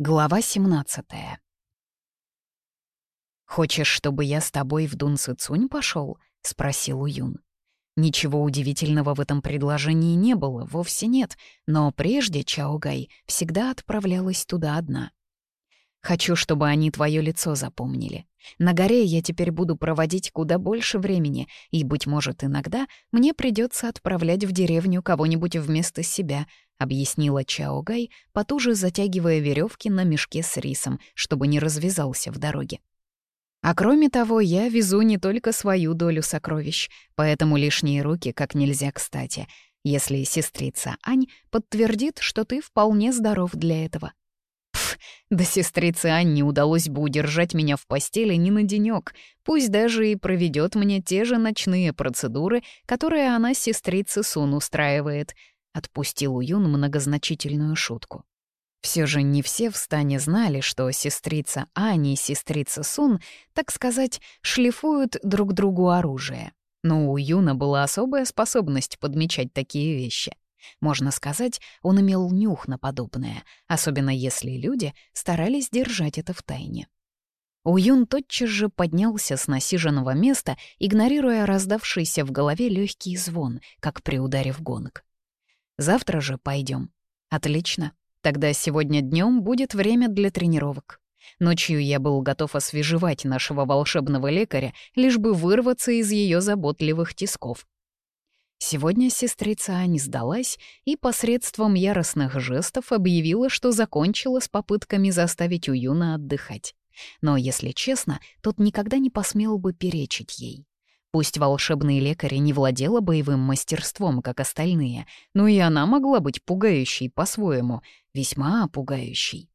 Глава 17 «Хочешь, чтобы я с тобой в Дун Цицунь пошел?» — спросил Уюн. Ничего удивительного в этом предложении не было, вовсе нет, но прежде Чаогай всегда отправлялась туда одна. «Хочу, чтобы они твое лицо запомнили. На горе я теперь буду проводить куда больше времени, и, быть может, иногда мне придется отправлять в деревню кого-нибудь вместо себя, — объяснила Чао Гай, потуже затягивая веревки на мешке с рисом, чтобы не развязался в дороге. «А кроме того, я везу не только свою долю сокровищ, поэтому лишние руки как нельзя кстати, если сестрица Ань подтвердит, что ты вполне здоров для этого». Пф, да сестрице Ань не удалось бы удержать меня в постели ни на денек, пусть даже и проведет мне те же ночные процедуры, которые она сестрице Сун устраивает — отпустил Уюн многозначительную шутку. Все же не все в стане знали, что сестрица Ани и сестрица Сун, так сказать, шлифуют друг другу оружие. Но у Юна была особая способность подмечать такие вещи. Можно сказать, он имел нюх на подобное, особенно если люди старались держать это в тайне. Уюн тотчас же поднялся с насиженного места, игнорируя раздавшийся в голове легкий звон, как при ударе в гонг. Завтра же пойдем. Отлично. Тогда сегодня днем будет время для тренировок. Ночью я был готов освежевать нашего волшебного лекаря, лишь бы вырваться из ее заботливых тисков. Сегодня сестрица Ани сдалась и посредством яростных жестов объявила, что закончила с попытками заставить Уюна отдыхать. Но, если честно, тот никогда не посмел бы перечить ей. Пусть волшебный лекарь не владела боевым мастерством, как остальные, но и она могла быть пугающей по-своему, весьма пугающей.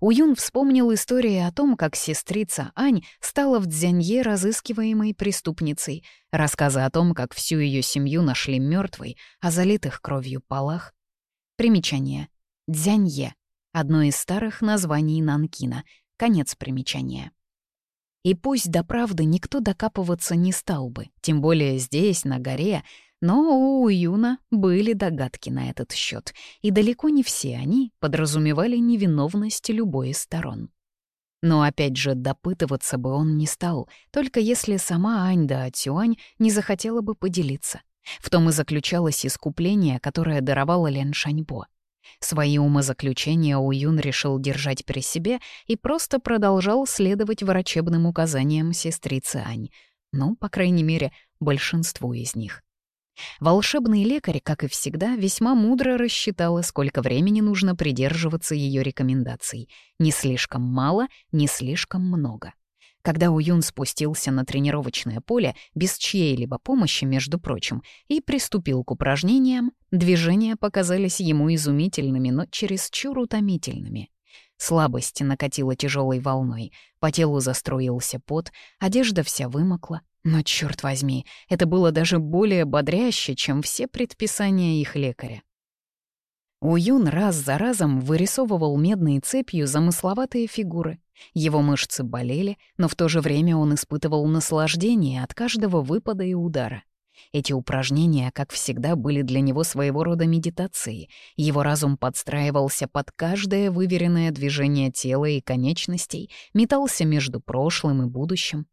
Уюн вспомнил историю о том, как сестрица Ань стала в Дзянье разыскиваемой преступницей, рассказы о том, как всю ее семью нашли мертвой, а залитых кровью полах. Примечание. Дзянье — одно из старых названий Нанкина. Конец примечания. И пусть до правды никто докапываться не стал бы, тем более здесь, на горе, но у Юна были догадки на этот счет, и далеко не все они подразумевали невиновность любой из сторон. Но опять же, допытываться бы он не стал, только если сама Ань да Тюань не захотела бы поделиться. В том и заключалось искупление, которое даровало Лен Шаньбо — Свои умозаключения Уюн решил держать при себе и просто продолжал следовать врачебным указаниям сестрицы Ань. Ну, по крайней мере, большинству из них. Волшебный лекарь, как и всегда, весьма мудро рассчитала, сколько времени нужно придерживаться ее рекомендаций. Не слишком мало, не слишком много когда Уюн спустился на тренировочное поле без чьей-либо помощи, между прочим, и приступил к упражнениям, движения показались ему изумительными, но чересчур утомительными. Слабость накатила тяжелой волной, по телу застроился пот, одежда вся вымокла. Но, черт возьми, это было даже более бодряще, чем все предписания их лекаря. Уюн раз за разом вырисовывал медной цепью замысловатые фигуры — его мышцы болели, но в то же время он испытывал наслаждение от каждого выпада и удара. Эти упражнения, как всегда, были для него своего рода медитацией. Его разум подстраивался под каждое выверенное движение тела и конечностей, метался между прошлым и будущим.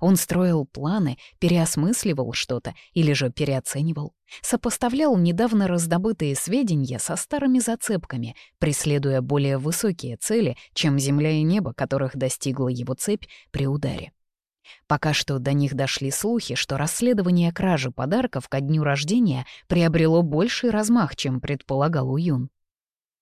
Он строил планы, переосмысливал что-то или же переоценивал, сопоставлял недавно раздобытые сведения со старыми зацепками, преследуя более высокие цели, чем земля и небо, которых достигла его цепь при ударе. Пока что до них дошли слухи, что расследование кражи подарков ко дню рождения приобрело больший размах, чем предполагал Уюн.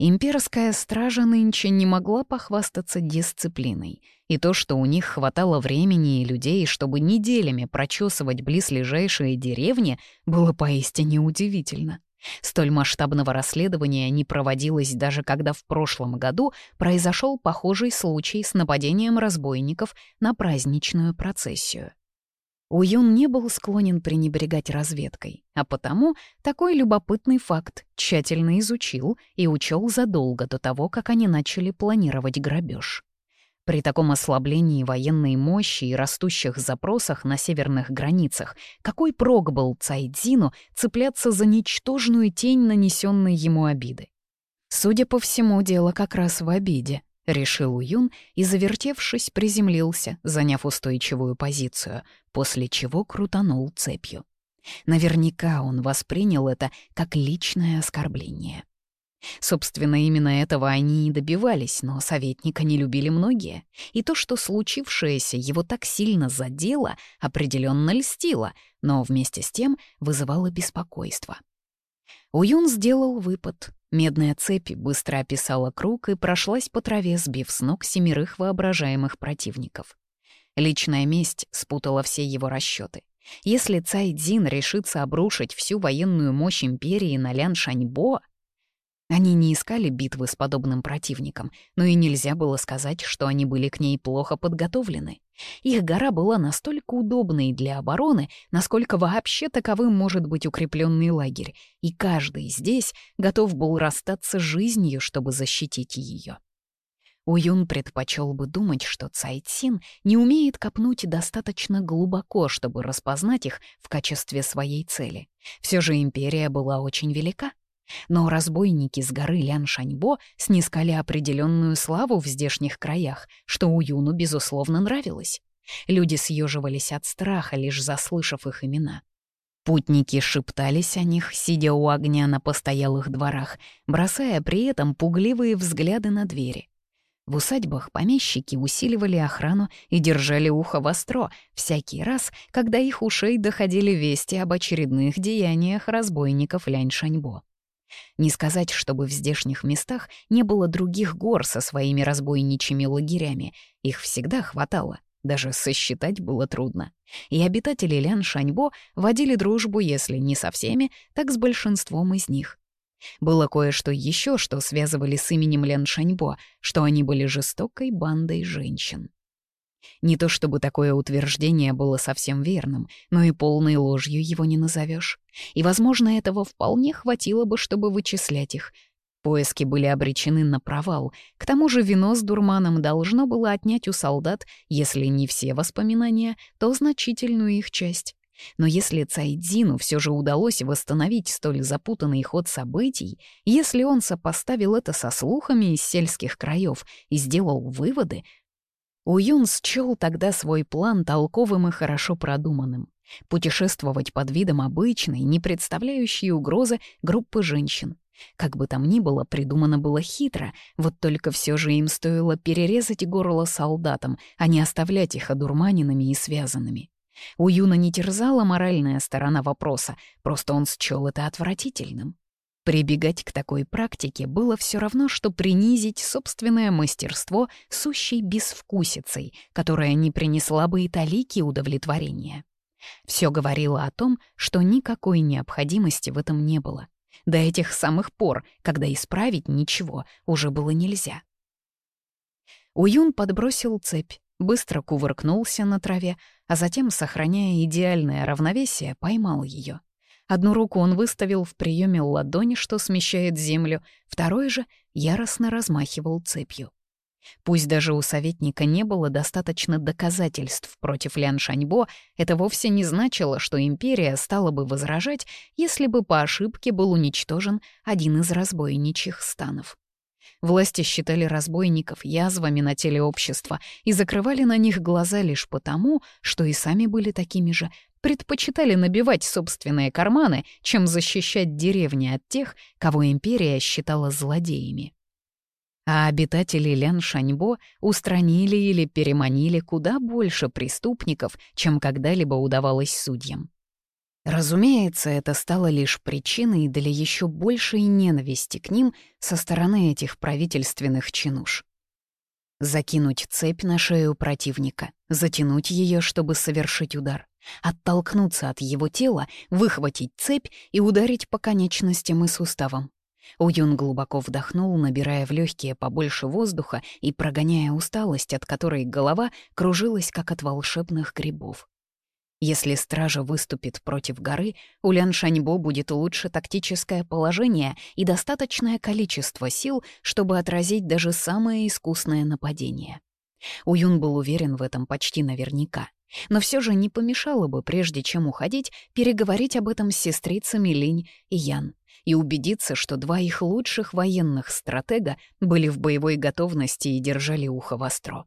Имперская стража нынче не могла похвастаться дисциплиной, и то, что у них хватало времени и людей, чтобы неделями прочесывать близлежащие деревни, было поистине удивительно. Столь масштабного расследования не проводилось даже когда в прошлом году произошел похожий случай с нападением разбойников на праздничную процессию. Уюн не был склонен пренебрегать разведкой, а потому такой любопытный факт тщательно изучил и учел задолго до того, как они начали планировать грабеж. При таком ослаблении военной мощи и растущих запросах на северных границах, какой прок был Цайдзину цепляться за ничтожную тень нанесенной ему обиды? Судя по всему, дело как раз в обиде, решил Юн и, завертевшись, приземлился, заняв устойчивую позицию, после чего крутанул цепью. Наверняка он воспринял это как личное оскорбление. Собственно, именно этого они и добивались, но советника не любили многие, и то, что случившееся его так сильно задело, определенно льстило, но вместе с тем вызывало беспокойство. Уюн сделал выпад, Медная цепь быстро описала круг и прошлась по траве, сбив с ног семерых воображаемых противников. Личная месть спутала все его расчеты. Если Цайдзин решится обрушить всю военную мощь империи на Лян Шаньбо, они не искали битвы с подобным противником, но и нельзя было сказать, что они были к ней плохо подготовлены. Их гора была настолько удобной для обороны, насколько вообще таковым может быть укрепленный лагерь, и каждый здесь готов был расстаться жизнью, чтобы защитить ее. Уюн предпочел бы думать, что Цайтсин не умеет копнуть достаточно глубоко, чтобы распознать их в качестве своей цели. Все же империя была очень велика — но разбойники с горы Ляншаньбо снискали определенную славу в здешних краях, что у Юну безусловно, нравилось. Люди съеживались от страха, лишь заслышав их имена. Путники шептались о них, сидя у огня на постоялых дворах, бросая при этом пугливые взгляды на двери. В усадьбах помещики усиливали охрану и держали ухо востро всякий раз, когда их ушей доходили вести об очередных деяниях разбойников Лянь-Шаньбо. Не сказать, чтобы в здешних местах не было других гор со своими разбойничьими лагерями, их всегда хватало. Даже сосчитать было трудно. И обитатели Лян-Шаньбо водили дружбу, если не со всеми, так с большинством из них. Было кое-что еще, что связывали с именем Лян-Шаньбо, что они были жестокой бандой женщин. Не то чтобы такое утверждение было совсем верным, но и полной ложью его не назовешь. И, возможно, этого вполне хватило бы, чтобы вычислять их. Поиски были обречены на провал. К тому же вино с дурманом должно было отнять у солдат, если не все воспоминания, то значительную их часть. Но если Цайдзину все же удалось восстановить столь запутанный ход событий, если он сопоставил это со слухами из сельских краев и сделал выводы, Уюн счел тогда свой план толковым и хорошо продуманным. Путешествовать под видом обычной, не представляющей угрозы группы женщин. Как бы там ни было, придумано было хитро, вот только все же им стоило перерезать горло солдатам, а не оставлять их одурманенными и связанными. У Юна не терзала моральная сторона вопроса, просто он счел это отвратительным. Прибегать к такой практике было все равно, что принизить собственное мастерство сущей безвкусицей, которая не принесла бы и талики удовлетворения. Все говорило о том, что никакой необходимости в этом не было. До этих самых пор, когда исправить ничего уже было нельзя. Уюн подбросил цепь, быстро кувыркнулся на траве, а затем, сохраняя идеальное равновесие, поймал ее. Одну руку он выставил в приеме ладони, что смещает землю, второй же яростно размахивал цепью. Пусть даже у советника не было достаточно доказательств против Лян Шаньбо, это вовсе не значило, что империя стала бы возражать, если бы по ошибке был уничтожен один из разбойничьих станов. Власти считали разбойников язвами на теле общества и закрывали на них глаза лишь потому, что и сами были такими же предпочитали набивать собственные карманы, чем защищать деревни от тех, кого империя считала злодеями. А обитатели лян устранили или переманили куда больше преступников, чем когда-либо удавалось судьям. Разумеется, это стало лишь причиной для еще большей ненависти к ним со стороны этих правительственных чинуш. Закинуть цепь на шею противника, затянуть ее, чтобы совершить удар, оттолкнуться от его тела, выхватить цепь и ударить по конечностям и суставам. Уюн глубоко вдохнул, набирая в легкие побольше воздуха и прогоняя усталость, от которой голова кружилась, как от волшебных грибов. Если стража выступит против горы, у Лян Шаньбо будет лучше тактическое положение и достаточное количество сил, чтобы отразить даже самое искусное нападение. Уюн был уверен в этом почти наверняка. Но все же не помешало бы, прежде чем уходить, переговорить об этом с сестрицами Линь и Ян и убедиться, что два их лучших военных стратега были в боевой готовности и держали ухо востро.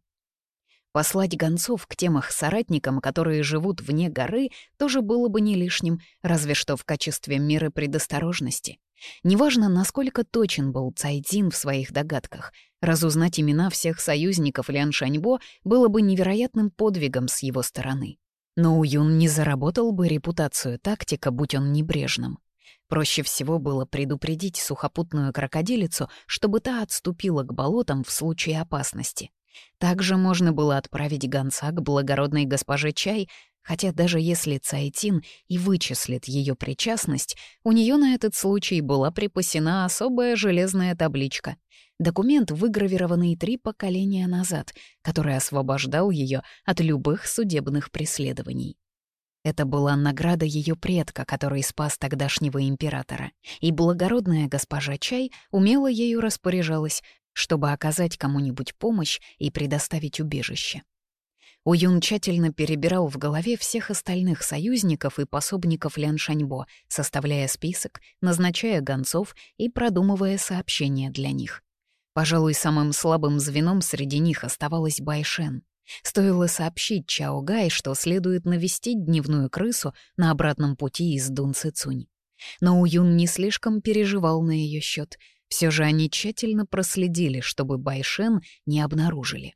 Послать гонцов к тем их соратникам, которые живут вне горы, тоже было бы не лишним, разве что в качестве меры предосторожности. Неважно, насколько точен был Цайдзин в своих догадках, разузнать имена всех союзников Лян Шаньбо было бы невероятным подвигом с его стороны. Но Юн не заработал бы репутацию тактика, будь он небрежным. Проще всего было предупредить сухопутную крокодилицу, чтобы та отступила к болотам в случае опасности. Также можно было отправить гонца к благородной госпоже Чай, Хотя даже если Цайтин и вычислит ее причастность, у нее на этот случай была припасена особая железная табличка. Документ, выгравированный три поколения назад, который освобождал ее от любых судебных преследований. Это была награда ее предка, который спас тогдашнего императора, и благородная госпожа Чай умело ею распоряжалась, чтобы оказать кому-нибудь помощь и предоставить убежище. Уюн тщательно перебирал в голове всех остальных союзников и пособников Лян Шаньбо, составляя список, назначая гонцов и продумывая сообщения для них. Пожалуй, самым слабым звеном среди них оставалась Байшен. Стоило сообщить Чао Гай, что следует навестить дневную крысу на обратном пути из Дун Цицунь. Но Уюн не слишком переживал на ее счет. Все же они тщательно проследили, чтобы Байшен не обнаружили.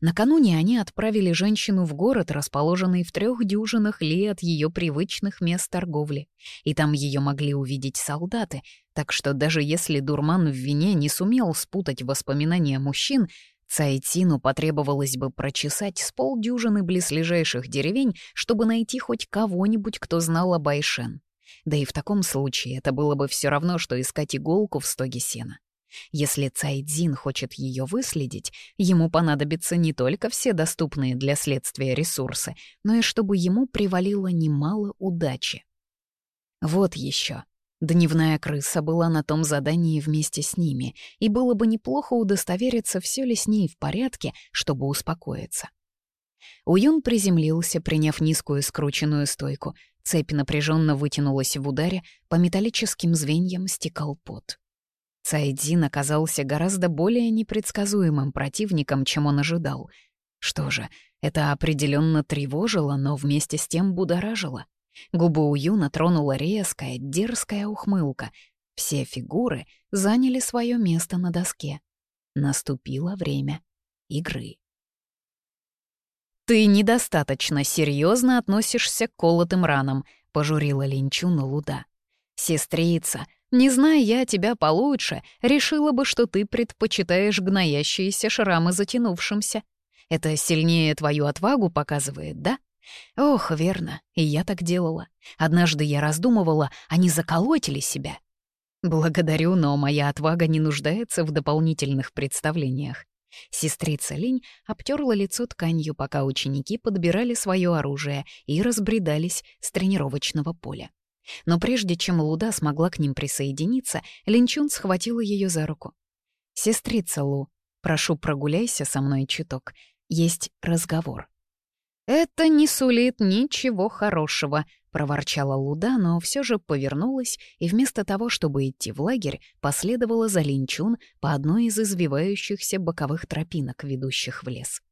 Накануне они отправили женщину в город, расположенный в трех дюжинах ли от ее привычных мест торговли, и там ее могли увидеть солдаты, так что даже если дурман в вине не сумел спутать воспоминания мужчин, Цайтину потребовалось бы прочесать с полдюжины близлежащих деревень, чтобы найти хоть кого-нибудь, кто знал о Байшен. Да и в таком случае это было бы все равно, что искать иголку в стоге сена. Если Цайдзин хочет ее выследить, ему понадобятся не только все доступные для следствия ресурсы, но и чтобы ему привалило немало удачи. Вот еще. Дневная крыса была на том задании вместе с ними, и было бы неплохо удостовериться, все ли с ней в порядке, чтобы успокоиться. Уюн приземлился, приняв низкую скрученную стойку. Цепь напряженно вытянулась в ударе, по металлическим звеньям стекал пот. Сайдзин оказался гораздо более непредсказуемым противником, чем он ожидал. Что же, это определенно тревожило, но вместе с тем будоражило. Губы у Юна тронула резкая, дерзкая ухмылка. Все фигуры заняли свое место на доске. Наступило время игры. «Ты недостаточно серьезно относишься к колотым ранам», — пожурила Линчуну Луда. «Сестрица, не зная я тебя получше, решила бы, что ты предпочитаешь гноящиеся шрамы затянувшимся. Это сильнее твою отвагу показывает, да? Ох, верно, и я так делала. Однажды я раздумывала, а не заколоть себя? Благодарю, но моя отвага не нуждается в дополнительных представлениях. Сестрица Линь обтерла лицо тканью, пока ученики подбирали свое оружие и разбредались с тренировочного поля. Но прежде чем Луда смогла к ним присоединиться, Линчун схватила ее за руку. «Сестрица Лу, прошу, прогуляйся со мной чуток. Есть разговор». «Это не сулит ничего хорошего», — проворчала Луда, но все же повернулась и вместо того, чтобы идти в лагерь, последовала за Линчун по одной из извивающихся боковых тропинок, ведущих в лес.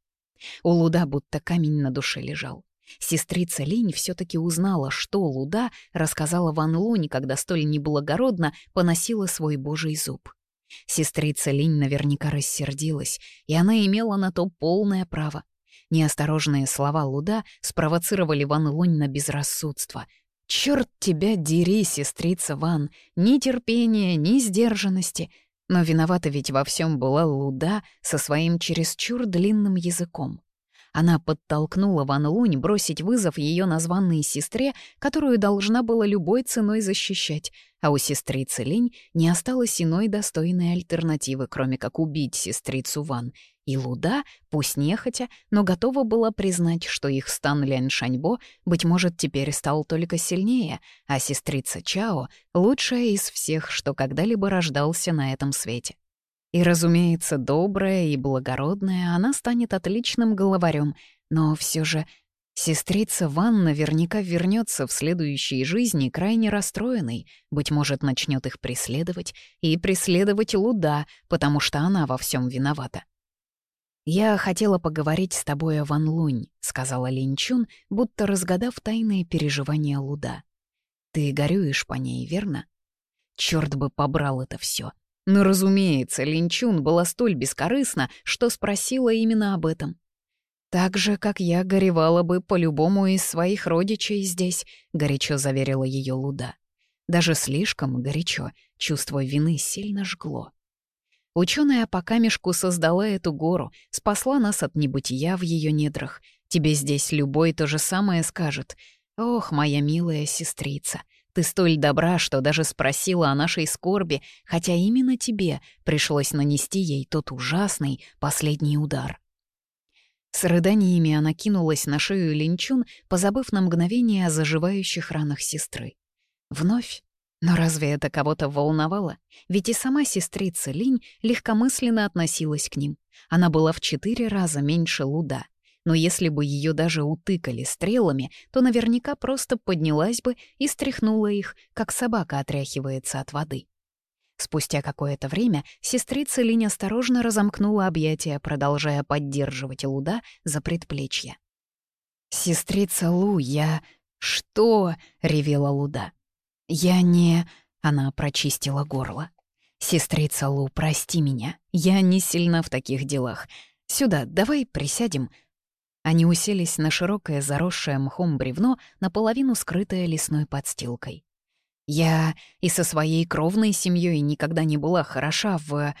У Луда будто камень на душе лежал. Сестрица Линь все-таки узнала, что Луда рассказала Ван Луне, когда столь неблагородно поносила свой божий зуб. Сестрица Линь наверняка рассердилась, и она имела на то полное право. Неосторожные слова Луда спровоцировали Ван Лунь на безрассудство. «Черт тебя дери, сестрица Ван! Ни терпения, ни сдержанности!» Но виновата ведь во всем была Луда со своим чересчур длинным языком. Она подтолкнула Ван Лунь бросить вызов ее названной сестре, которую должна была любой ценой защищать, а у сестрицы Линь не осталось иной достойной альтернативы, кроме как убить сестрицу Ван. И Луда, пусть нехотя, но готова была признать, что их стан Лянь Шаньбо, быть может, теперь стал только сильнее, а сестрица Чао — лучшая из всех, что когда-либо рождался на этом свете. И, разумеется, добрая и благородная, она станет отличным главарем, но все же сестрица Ван наверняка вернется в следующей жизни крайне расстроенной, быть может, начнет их преследовать и преследовать Луда, потому что она во всем виновата. «Я хотела поговорить с тобой о Ван Лунь», — сказала Линчун, будто разгадав тайные переживания Луда. «Ты горюешь по ней, верно?» Черт бы побрал это все. Но, разумеется, Линчун была столь бескорыстна, что спросила именно об этом. «Так же, как я горевала бы по-любому из своих родичей здесь», — горячо заверила ее Луда. Даже слишком горячо, чувство вины сильно жгло. Ученая по камешку создала эту гору, спасла нас от небытия в ее недрах. Тебе здесь любой то же самое скажет. Ох, моя милая сестрица, ты столь добра, что даже спросила о нашей скорби, хотя именно тебе пришлось нанести ей тот ужасный последний удар. С рыданиями она кинулась на шею Линчун, позабыв на мгновение о заживающих ранах сестры. Вновь? Но разве это кого-то волновало? Ведь и сама сестрица Линь легкомысленно относилась к ним. Она была в четыре раза меньше Луда — но если бы ее даже утыкали стрелами, то наверняка просто поднялась бы и стряхнула их, как собака отряхивается от воды. Спустя какое-то время сестрица Линь осторожно разомкнула объятия, продолжая поддерживать Луда за предплечье. «Сестрица Лу, я...» «Что?» — ревела Луда. «Я не...» — она прочистила горло. «Сестрица Лу, прости меня. Я не сильна в таких делах. Сюда, давай присядем, они уселись на широкое заросшее мхом бревно, наполовину скрытое лесной подстилкой. «Я и со своей кровной семьей никогда не была хороша в... Э,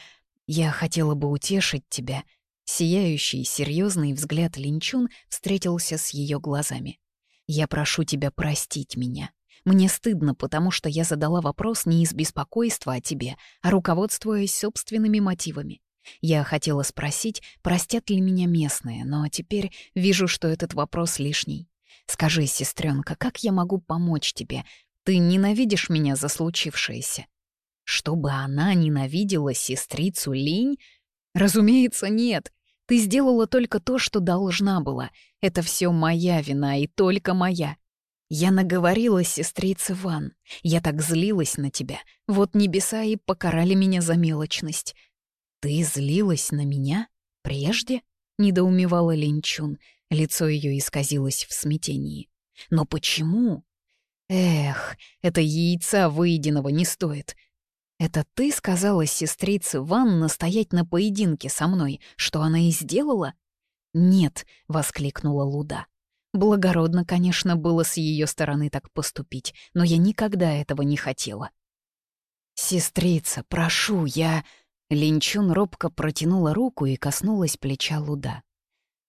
я хотела бы утешить тебя». Сияющий, серьезный взгляд Линчун встретился с ее глазами. «Я прошу тебя простить меня. Мне стыдно, потому что я задала вопрос не из беспокойства о тебе, а руководствуясь собственными мотивами. Я хотела спросить, простят ли меня местные, но теперь вижу, что этот вопрос лишний. Скажи, сестренка, как я могу помочь тебе? Ты ненавидишь меня за случившееся? Чтобы она ненавидела сестрицу Линь? Разумеется, нет. Ты сделала только то, что должна была. Это все моя вина и только моя. Я наговорила сестрице Ван. Я так злилась на тебя. Вот небеса и покарали меня за мелочность. «Ты злилась на меня? Прежде?» — недоумевала Линчун. Лицо ее исказилось в смятении. «Но почему?» «Эх, это яйца выеденного не стоит. Это ты сказала сестрице Ван настоять на поединке со мной, что она и сделала?» «Нет», — воскликнула Луда. «Благородно, конечно, было с ее стороны так поступить, но я никогда этого не хотела». «Сестрица, прошу, я...» Линчун робко протянула руку и коснулась плеча Луда.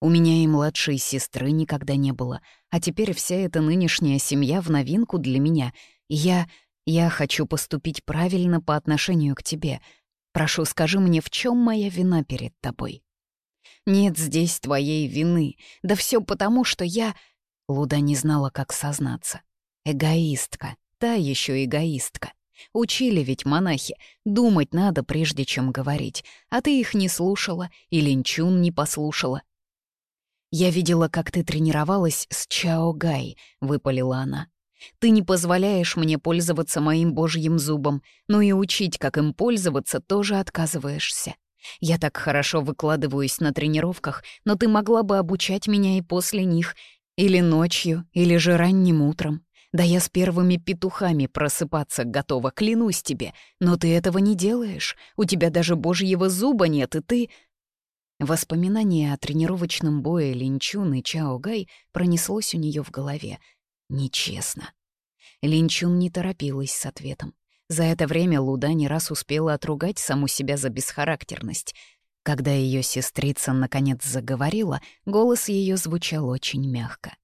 «У меня и младшей сестры никогда не было, а теперь вся эта нынешняя семья в новинку для меня. Я... я хочу поступить правильно по отношению к тебе. Прошу, скажи мне, в чем моя вина перед тобой?» «Нет здесь твоей вины. Да все потому, что я...» Луда не знала, как сознаться. «Эгоистка. Та еще эгоистка. Учили ведь монахи, думать надо, прежде чем говорить, а ты их не слушала и линчун не послушала. «Я видела, как ты тренировалась с Чао Гай», — выпалила она. «Ты не позволяешь мне пользоваться моим божьим зубом, но и учить, как им пользоваться, тоже отказываешься. Я так хорошо выкладываюсь на тренировках, но ты могла бы обучать меня и после них, или ночью, или же ранним утром. Да я с первыми петухами просыпаться готова, клянусь тебе. Но ты этого не делаешь. У тебя даже божьего зуба нет, и ты...» Воспоминание о тренировочном бое Линчун и Чао Гай пронеслось у нее в голове. Нечестно. Линчун не торопилась с ответом. За это время Луда не раз успела отругать саму себя за бесхарактерность. Когда ее сестрица наконец заговорила, голос ее звучал очень мягко.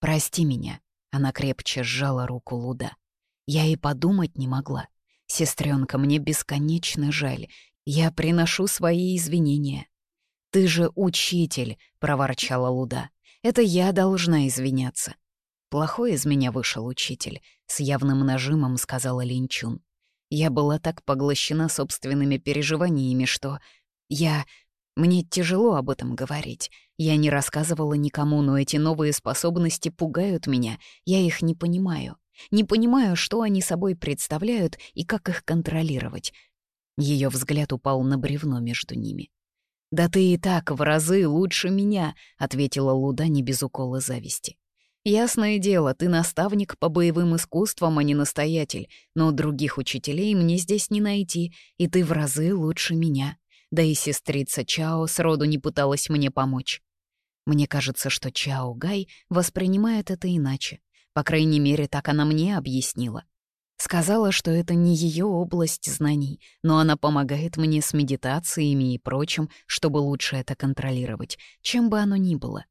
«Прости меня, она крепче сжала руку Луда. Я и подумать не могла. Сестренка, мне бесконечно жаль. Я приношу свои извинения. Ты же учитель, проворчала Луда. Это я должна извиняться. Плохой из меня вышел учитель, с явным нажимом сказала Линчун. Я была так поглощена собственными переживаниями, что я мне тяжело об этом говорить. Я не рассказывала никому, но эти новые способности пугают меня. Я их не понимаю. Не понимаю, что они собой представляют и как их контролировать. Ее взгляд упал на бревно между ними. «Да ты и так в разы лучше меня», — ответила Луда не без укола зависти. «Ясное дело, ты наставник по боевым искусствам, а не настоятель, но других учителей мне здесь не найти, и ты в разы лучше меня». Да и сестрица Чао сроду не пыталась мне помочь. Мне кажется, что Чао Гай воспринимает это иначе. По крайней мере, так она мне объяснила. Сказала, что это не ее область знаний, но она помогает мне с медитациями и прочим, чтобы лучше это контролировать, чем бы оно ни было.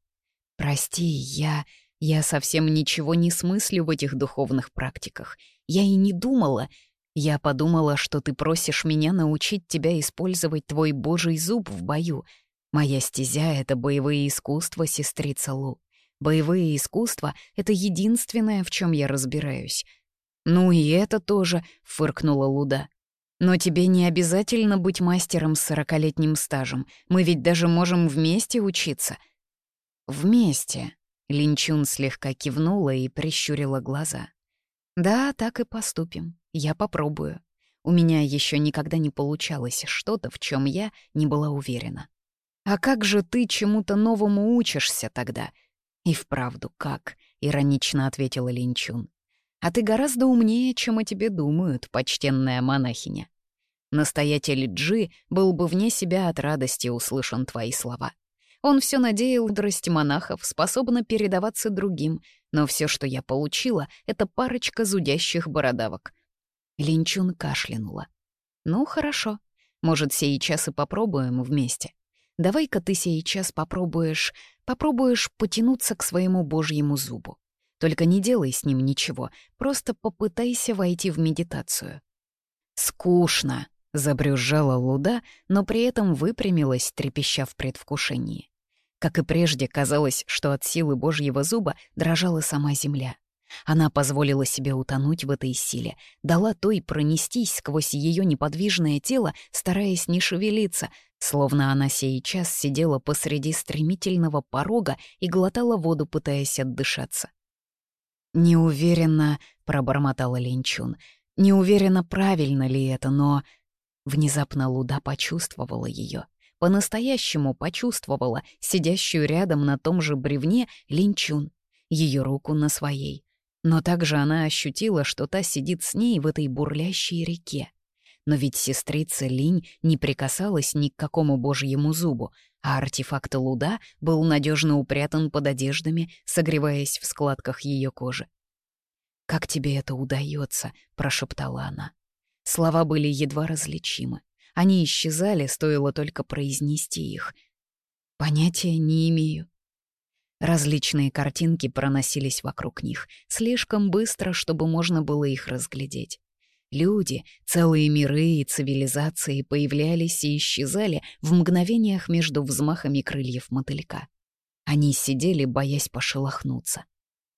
Прости, я... Я совсем ничего не смыслю в этих духовных практиках. Я и не думала, я подумала, что ты просишь меня научить тебя использовать твой божий зуб в бою. Моя стезя — это боевые искусства, сестрица Лу. Боевые искусства — это единственное, в чем я разбираюсь. «Ну и это тоже», — фыркнула Луда. «Но тебе не обязательно быть мастером с сорокалетним стажем. Мы ведь даже можем вместе учиться». «Вместе», — Линчун слегка кивнула и прищурила глаза. «Да, так и поступим». Я попробую. У меня еще никогда не получалось что-то, в чем я не была уверена. А как же ты чему-то новому учишься тогда? И вправду как? Иронично ответила Линчун. А ты гораздо умнее, чем о тебе думают, почтенная монахиня. Настоятель Джи был бы вне себя от радости услышан твои слова. Он все надеял, мудрость монахов способна передаваться другим, но все, что я получила, — это парочка зудящих бородавок — Линчун кашлянула. «Ну, хорошо. Может, сейчас и попробуем вместе. Давай-ка ты сейчас попробуешь... Попробуешь потянуться к своему божьему зубу. Только не делай с ним ничего, просто попытайся войти в медитацию». «Скучно!» — забрюзжала Луда, но при этом выпрямилась, трепеща в предвкушении. Как и прежде, казалось, что от силы божьего зуба дрожала сама земля. Она позволила себе утонуть в этой силе, дала той пронестись сквозь ее неподвижное тело, стараясь не шевелиться, словно она сейчас сидела посреди стремительного порога и глотала воду, пытаясь отдышаться. «Неуверенно», — пробормотала Линчун, — «неуверенно, правильно ли это, но...» Внезапно Луда почувствовала ее. По-настоящему почувствовала сидящую рядом на том же бревне Линчун, ее руку на своей — но также она ощутила, что та сидит с ней в этой бурлящей реке. Но ведь сестрица Линь не прикасалась ни к какому божьему зубу, а артефакт Луда был надежно упрятан под одеждами, согреваясь в складках ее кожи. «Как тебе это удается?» — прошептала она. Слова были едва различимы. Они исчезали, стоило только произнести их. «Понятия не имею», Различные картинки проносились вокруг них, слишком быстро, чтобы можно было их разглядеть. Люди, целые миры и цивилизации появлялись и исчезали в мгновениях между взмахами крыльев мотылька. Они сидели, боясь пошелохнуться.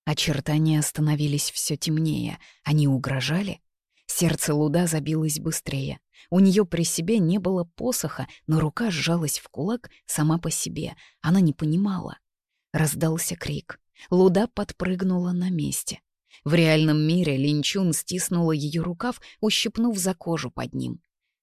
Очертания становились все темнее. Они угрожали? Сердце Луда забилось быстрее. У нее при себе не было посоха, но рука сжалась в кулак сама по себе. Она не понимала раздался крик. Луда подпрыгнула на месте. В реальном мире Линчун стиснула ее рукав, ущипнув за кожу под ним.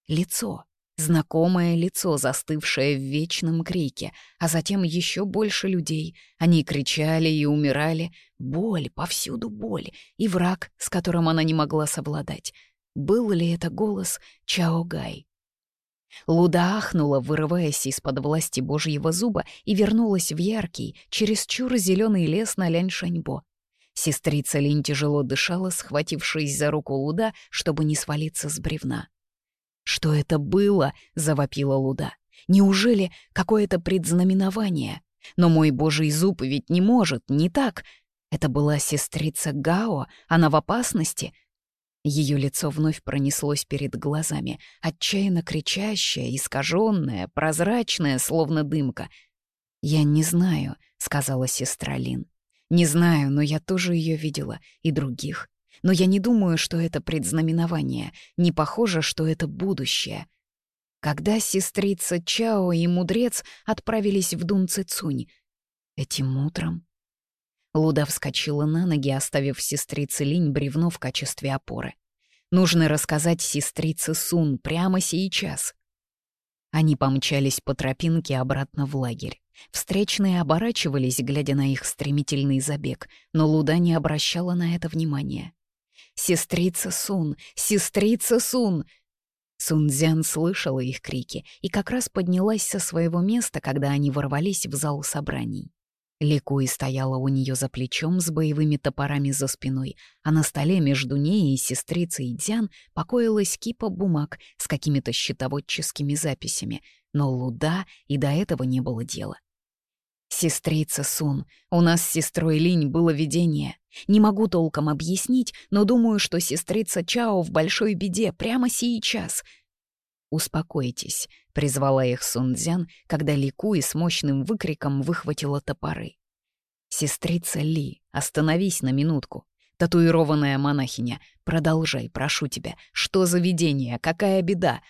Лицо. Знакомое лицо, застывшее в вечном крике, а затем еще больше людей. Они кричали и умирали. Боль, повсюду боль. И враг, с которым она не могла совладать. Был ли это голос Чао Гай? Луда ахнула, вырываясь из-под власти божьего зуба, и вернулась в яркий, чересчур зеленый лес на Ляньшаньбо. Сестрица Линь тяжело дышала, схватившись за руку Луда, чтобы не свалиться с бревна. «Что это было?» — завопила Луда. «Неужели какое-то предзнаменование? Но мой божий зуб ведь не может, не так. Это была сестрица Гао, она в опасности, ее лицо вновь пронеслось перед глазами, отчаянно кричащее, искаженное, прозрачное, словно дымка. «Я не знаю», — сказала сестра Лин. «Не знаю, но я тоже ее видела, и других. Но я не думаю, что это предзнаменование, не похоже, что это будущее». Когда сестрица Чао и мудрец отправились в Дун Этим утром? Луда вскочила на ноги, оставив сестрице Линь бревно в качестве опоры. Нужно рассказать сестрице Сун прямо сейчас. Они помчались по тропинке обратно в лагерь. Встречные оборачивались, глядя на их стремительный забег, но Луда не обращала на это внимания. «Сестрица Сун! Сестрица Сун!» Сунцзян слышала их крики и как раз поднялась со своего места, когда они ворвались в зал собраний. Ликуи стояла у нее за плечом с боевыми топорами за спиной, а на столе между ней и сестрицей Дзян покоилась кипа бумаг с какими-то счетоводческими записями, но Луда и до этого не было дела. «Сестрица Сун, у нас с сестрой Линь было видение. Не могу толком объяснить, но думаю, что сестрица Чао в большой беде прямо сейчас», «Успокойтесь», — призвала их Сунцзян, когда Ликуи с мощным выкриком выхватила топоры. «Сестрица Ли, остановись на минутку. Татуированная монахиня, продолжай, прошу тебя. Что за видение? Какая беда?»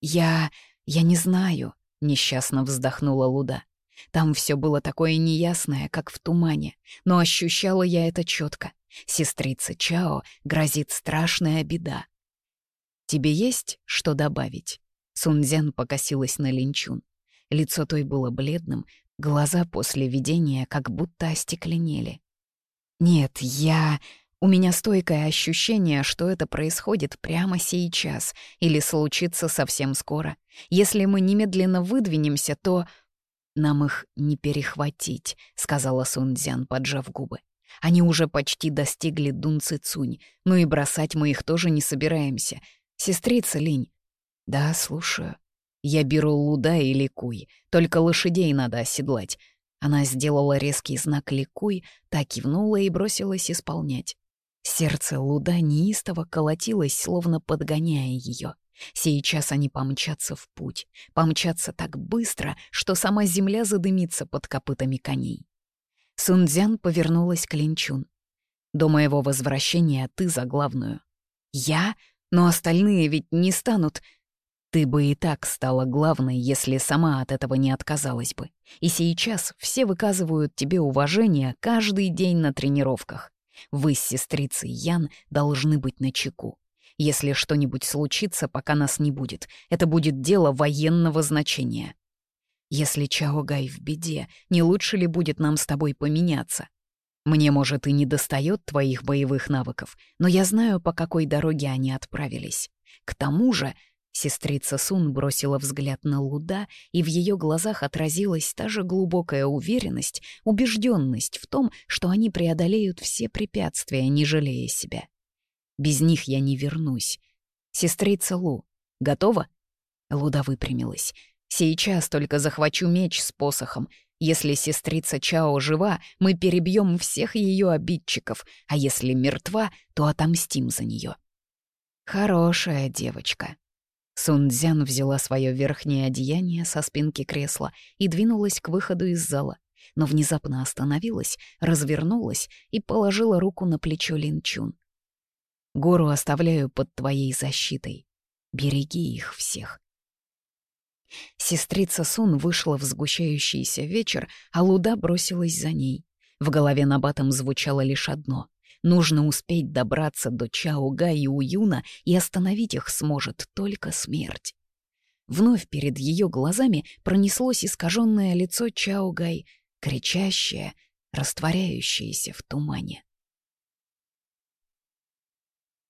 «Я... я не знаю», — несчастно вздохнула Луда. Там все было такое неясное, как в тумане, но ощущала я это четко. Сестрица Чао грозит страшная беда. Тебе есть что добавить?» Сунзян покосилась на Линчун. Лицо той было бледным, глаза после видения как будто остекленели. «Нет, я...» У меня стойкое ощущение, что это происходит прямо сейчас или случится совсем скоро. Если мы немедленно выдвинемся, то... «Нам их не перехватить», — сказала Сунцзян, поджав губы. «Они уже почти достигли Дун Цицунь, но и бросать мы их тоже не собираемся. Сестрица Линь. Да, слушаю. Я беру луда и ликуй. Только лошадей надо оседлать. Она сделала резкий знак ликуй, так кивнула и бросилась исполнять. Сердце луда неистово колотилось, словно подгоняя ее. Сейчас они помчатся в путь, помчатся так быстро, что сама земля задымится под копытами коней. Сунцзян повернулась к Линчун. «До моего возвращения ты за главную». «Я?» но остальные ведь не станут. Ты бы и так стала главной, если сама от этого не отказалась бы. И сейчас все выказывают тебе уважение каждый день на тренировках. Вы с сестрицей Ян должны быть на чеку. Если что-нибудь случится, пока нас не будет, это будет дело военного значения. Если Чао Гай в беде, не лучше ли будет нам с тобой поменяться? Мне, может, и не достает твоих боевых навыков, но я знаю, по какой дороге они отправились. К тому же...» Сестрица Сун бросила взгляд на Луда, и в ее глазах отразилась та же глубокая уверенность, убежденность в том, что они преодолеют все препятствия, не жалея себя. «Без них я не вернусь. Сестрица Лу, готова?» Луда выпрямилась. «Сейчас только захвачу меч с посохом. Если сестрица Чао жива, мы перебьем всех ее обидчиков, а если мертва, то отомстим за нее. Хорошая девочка. Сунцзян взяла свое верхнее одеяние со спинки кресла и двинулась к выходу из зала, но внезапно остановилась, развернулась и положила руку на плечо Линчун. Гору оставляю под твоей защитой. Береги их всех. Сестрица Сун вышла в сгущающийся вечер, а Луда бросилась за ней. В голове набатом звучало лишь одно. Нужно успеть добраться до Чауга и Уюна, и остановить их сможет только смерть. Вновь перед ее глазами пронеслось искаженное лицо Чаугай, кричащее, растворяющееся в тумане.